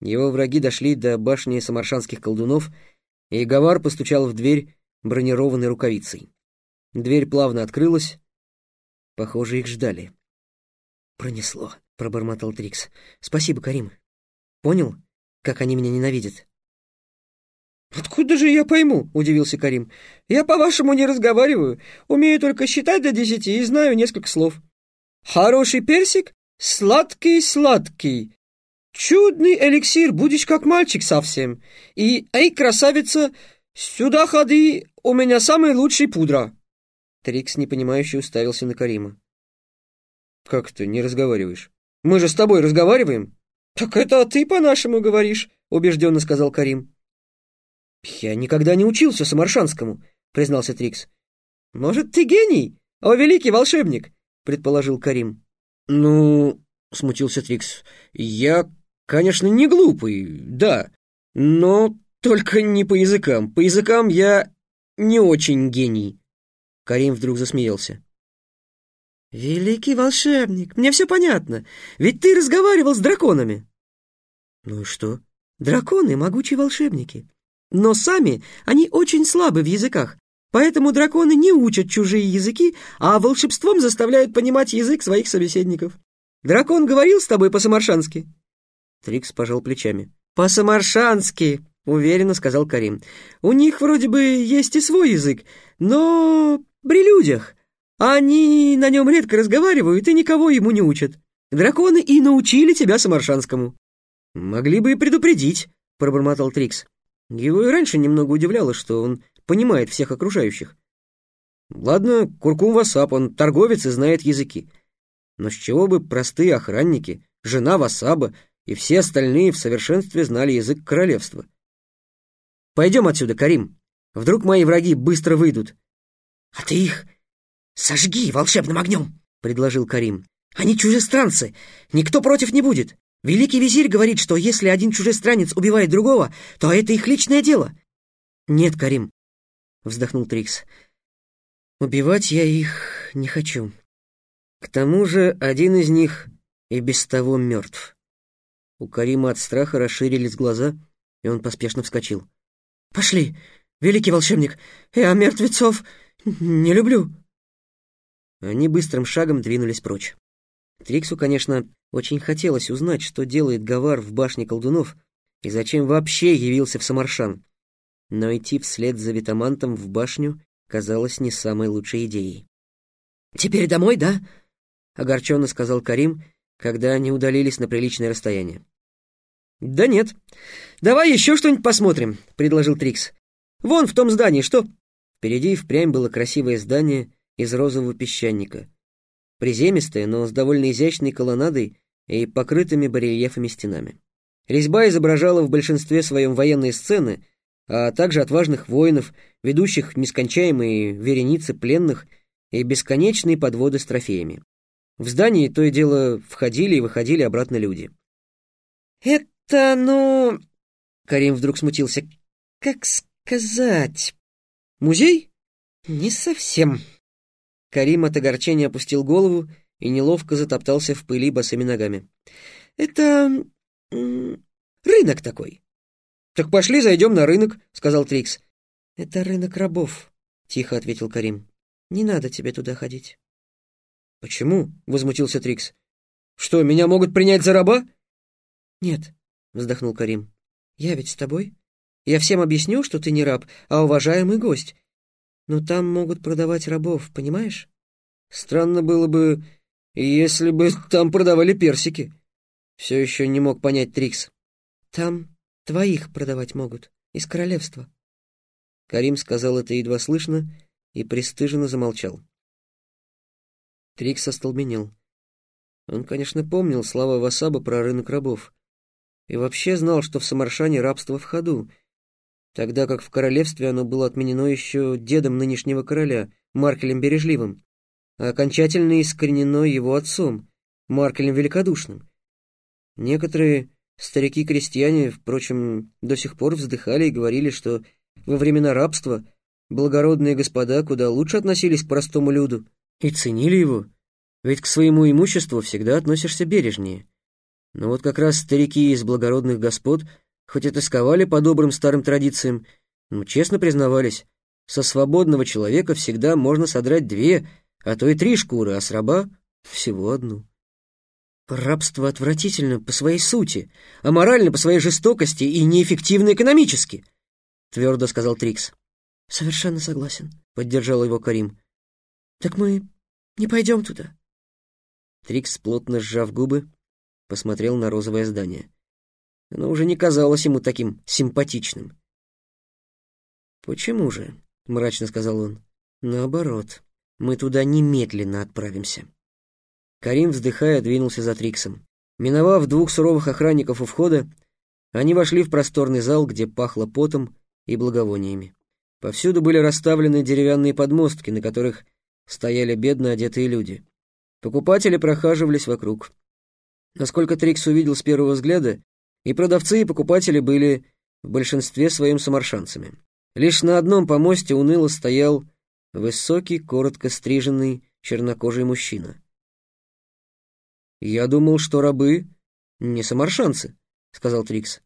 Его враги дошли до башни самаршанских колдунов, и Гавар постучал в дверь бронированной рукавицей. Дверь плавно открылась. Похоже, их ждали. «Пронесло», — пробормотал Трикс. «Спасибо, Карим. Понял, как они меня ненавидят?» «Откуда же я пойму?» — удивился Карим. «Я, по-вашему, не разговариваю. Умею только считать до десяти и знаю несколько слов. Хороший персик, сладкий-сладкий. Чудный эликсир, будешь как мальчик совсем. И, эй, красавица, сюда ходи, у меня самый лучший пудра». Трикс непонимающе уставился на Карима. «Как ты не разговариваешь? Мы же с тобой разговариваем?» «Так это ты по-нашему говоришь», — убежденно сказал Карим. «Я никогда не учился самаршанскому», — признался Трикс. «Может, ты гений, о великий волшебник?» — предположил Карим. «Ну...» — смутился Трикс. «Я, конечно, не глупый, да, но только не по языкам. По языкам я не очень гений». Карим вдруг засмеялся. «Великий волшебник, мне все понятно, ведь ты разговаривал с драконами». «Ну и что?» «Драконы — могучие волшебники. Но сами они очень слабы в языках, поэтому драконы не учат чужие языки, а волшебством заставляют понимать язык своих собеседников. Дракон говорил с тобой по-самаршански?» Трикс пожал плечами. «По-самаршански!» — уверенно сказал Карим. «У них вроде бы есть и свой язык, но при людях. Они на нем редко разговаривают и никого ему не учат. Драконы и научили тебя самаршанскому». «Могли бы и предупредить», — пробормотал Трикс. Его и раньше немного удивляло, что он понимает всех окружающих. Ладно, Куркум Васап, он торговец и знает языки. Но с чего бы простые охранники, жена Васаба и все остальные в совершенстве знали язык королевства? Пойдем отсюда, Карим. Вдруг мои враги быстро выйдут. — А ты их сожги волшебным огнем, — предложил Карим. — Они чужестранцы, никто против не будет. Великий визирь говорит, что если один чужестранец убивает другого, то это их личное дело. Нет, Карим, вздохнул Трикс. Убивать я их не хочу. К тому же один из них и без того мертв. У Карима от страха расширились глаза, и он поспешно вскочил. «Пошли, великий волшебник, я мертвецов не люблю». Они быстрым шагом двинулись прочь. Триксу, конечно, очень хотелось узнать, что делает Гавар в башне колдунов и зачем вообще явился в Самаршан. Но идти вслед за Витамантом в башню казалось не самой лучшей идеей. «Теперь домой, да?» — огорченно сказал Карим, когда они удалились на приличное расстояние. «Да нет. Давай еще что-нибудь посмотрим», — предложил Трикс. «Вон в том здании, что...» Впереди впрямь было красивое здание из розового песчаника — приземистая, но с довольно изящной колоннадой и покрытыми барельефами стенами. Резьба изображала в большинстве своем военные сцены, а также отважных воинов, ведущих нескончаемые вереницы пленных и бесконечные подводы с трофеями. В здании то и дело входили и выходили обратно люди. «Это, ну...» Карим вдруг смутился. «Как сказать? Музей?» «Не совсем», Карим от огорчения опустил голову и неловко затоптался в пыли босыми ногами. «Это... рынок такой». «Так пошли зайдем на рынок», — сказал Трикс. «Это рынок рабов», — тихо ответил Карим. «Не надо тебе туда ходить». «Почему?» — возмутился Трикс. «Что, меня могут принять за раба?» «Нет», — вздохнул Карим. «Я ведь с тобой. Я всем объясню, что ты не раб, а уважаемый гость, но там могут продавать рабов, понимаешь? Странно было бы, если бы там продавали персики. Все еще не мог понять Трикс. Там твоих продавать могут, из королевства. Карим сказал это едва слышно и пристыженно замолчал. Трикс остолбенел. Он, конечно, помнил слова Васаба про рынок рабов. И вообще знал, что в Самаршане рабство в ходу, тогда как в королевстве оно было отменено еще дедом нынешнего короля, Маркелем Бережливым, а окончательно искоренено его отцом, Маркелем Великодушным. Некоторые старики-крестьяне, впрочем, до сих пор вздыхали и говорили, что во времена рабства благородные господа куда лучше относились к простому люду и ценили его, ведь к своему имуществу всегда относишься бережнее. Но вот как раз старики из благородных господ, хоть и тосковали по добрым старым традициям, но честно признавались, со свободного человека всегда можно содрать две, а то и три шкуры, а с раба всего одну. Рабство отвратительно по своей сути, а морально по своей жестокости и неэффективно экономически, твердо сказал Трикс. Совершенно согласен, поддержал его Карим. Так мы не пойдем туда. Трикс, плотно сжав губы, посмотрел на розовое здание. Оно уже не казалось ему таким симпатичным. «Почему же?» — мрачно сказал он. «Наоборот, мы туда немедленно отправимся». Карим, вздыхая, двинулся за Триксом. Миновав двух суровых охранников у входа, они вошли в просторный зал, где пахло потом и благовониями. Повсюду были расставлены деревянные подмостки, на которых стояли бедно одетые люди. Покупатели прохаживались вокруг. Насколько Трикс увидел с первого взгляда, и продавцы, и покупатели были в большинстве своим самаршанцами. Лишь на одном помосте уныло стоял высокий, коротко стриженный, чернокожий мужчина. «Я думал, что рабы не самаршанцы», — сказал Трикс.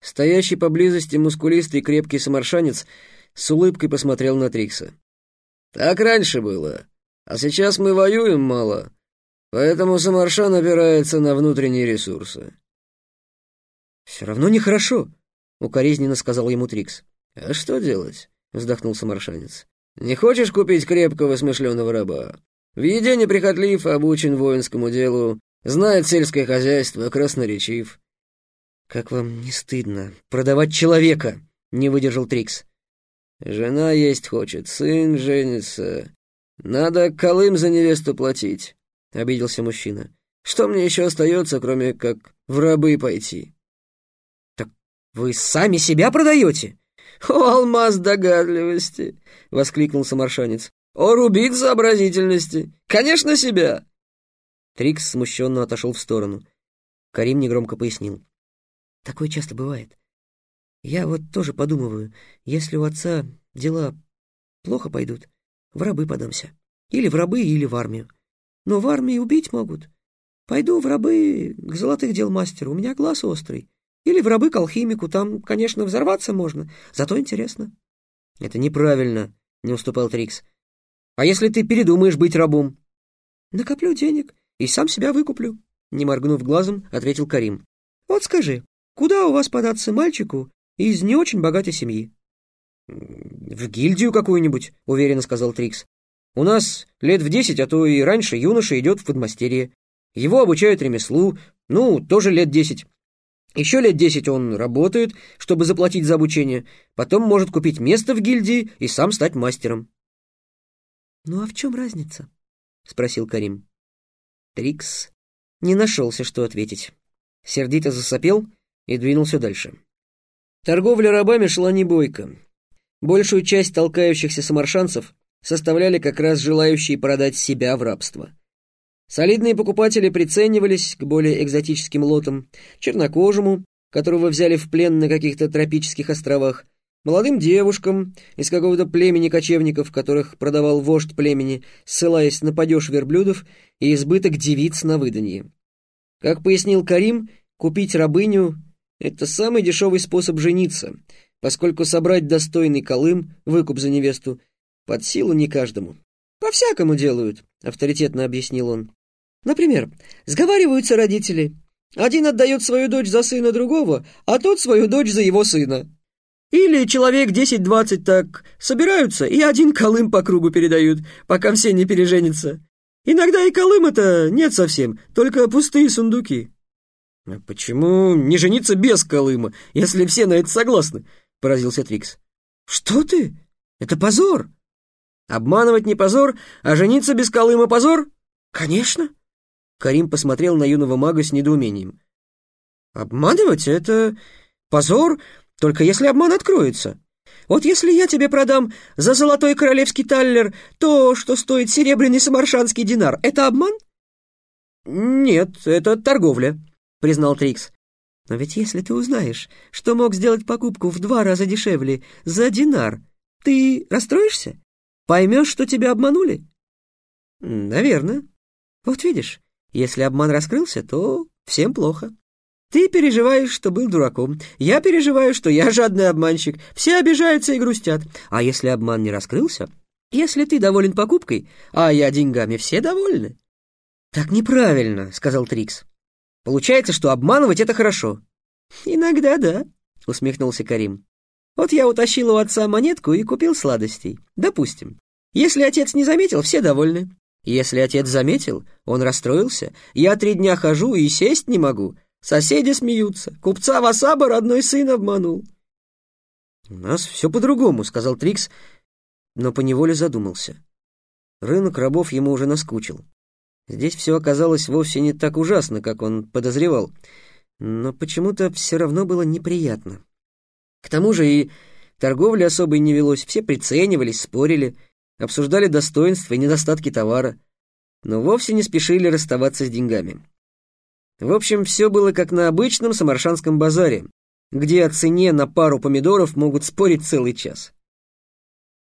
Стоящий поблизости мускулистый крепкий самаршанец с улыбкой посмотрел на Трикса. «Так раньше было, а сейчас мы воюем мало, поэтому самаршан опирается на внутренние ресурсы». «Все равно нехорошо», — укоризненно сказал ему Трикс. «А что делать?» — вздохнул самаршанец. «Не хочешь купить крепкого смышленого раба? В еде неприхотлив, обучен воинскому делу, знает сельское хозяйство, красноречив. «Как вам не стыдно продавать человека?» — не выдержал Трикс. «Жена есть хочет, сын женится. Надо колым за невесту платить», — обиделся мужчина. «Что мне еще остается, кроме как в рабы пойти?» «Так вы сами себя продаете?» «О, алмаз догадливости!» — воскликнул самаршанец. «О, рубит сообразительности! Конечно, себя!» Трикс смущенно отошел в сторону. Карим негромко пояснил. «Такое часто бывает. Я вот тоже подумываю, если у отца дела плохо пойдут, в рабы подамся. Или в рабы, или в армию. Но в армии убить могут. Пойду в рабы к золотых дел мастеру, у меня глаз острый. Или в рабы к алхимику, там, конечно, взорваться можно, зато интересно». «Это неправильно», — не уступал Трикс. А если ты передумаешь быть рабом? Накоплю денег и сам себя выкуплю, не моргнув глазом, ответил Карим. Вот скажи, куда у вас податься мальчику из не очень богатой семьи? В гильдию какую-нибудь, уверенно сказал Трикс. У нас лет в десять, а то и раньше юноша идет в подмастерье. Его обучают ремеслу, ну, тоже лет десять. Еще лет десять он работает, чтобы заплатить за обучение, потом может купить место в гильдии и сам стать мастером. «Ну а в чем разница?» — спросил Карим. Трикс не нашелся, что ответить. Сердито засопел и двинулся дальше. Торговля рабами шла не бойко. Большую часть толкающихся самаршанцев составляли как раз желающие продать себя в рабство. Солидные покупатели приценивались к более экзотическим лотам, чернокожему, которого взяли в плен на каких-то тропических островах, Молодым девушкам из какого-то племени кочевников, которых продавал вождь племени, ссылаясь на падеж верблюдов и избыток девиц на выданье. Как пояснил Карим, купить рабыню — это самый дешевый способ жениться, поскольку собрать достойный колым, выкуп за невесту, под силу не каждому. «По-всякому делают», — авторитетно объяснил он. «Например, сговариваются родители. Один отдает свою дочь за сына другого, а тот свою дочь за его сына. Или человек десять-двадцать так собираются и один колым по кругу передают, пока все не переженятся. Иногда и колыма-то нет совсем, только пустые сундуки. «А почему не жениться без колыма, если все на это согласны?» — поразился Трикс. «Что ты? Это позор!» «Обманывать не позор, а жениться без колыма позор?» «Конечно!» Карим посмотрел на юного мага с недоумением. «Обманывать — это позор, только если обман откроется. Вот если я тебе продам за золотой королевский таллер то, что стоит серебряный самаршанский динар, это обман? Нет, это торговля, признал Трикс. Но ведь если ты узнаешь, что мог сделать покупку в два раза дешевле за динар, ты расстроишься? Поймешь, что тебя обманули? Наверное. Вот видишь, если обман раскрылся, то Всем плохо. Ты переживаешь, что был дураком. Я переживаю, что я жадный обманщик. Все обижаются и грустят. А если обман не раскрылся? Если ты доволен покупкой, а я деньгами, все довольны. Так неправильно, сказал Трикс. Получается, что обманывать это хорошо. Иногда да, усмехнулся Карим. Вот я утащил у отца монетку и купил сладостей. Допустим. Если отец не заметил, все довольны. Если отец заметил, он расстроился. Я три дня хожу и сесть не могу. Соседи смеются. Купца Васаба родной сын обманул. «У нас все по-другому», — сказал Трикс, но поневоле задумался. Рынок рабов ему уже наскучил. Здесь все оказалось вовсе не так ужасно, как он подозревал, но почему-то все равно было неприятно. К тому же и торговли особой не велось, все приценивались, спорили, обсуждали достоинства и недостатки товара, но вовсе не спешили расставаться с деньгами. В общем, все было как на обычном самаршанском базаре, где о цене на пару помидоров могут спорить целый час.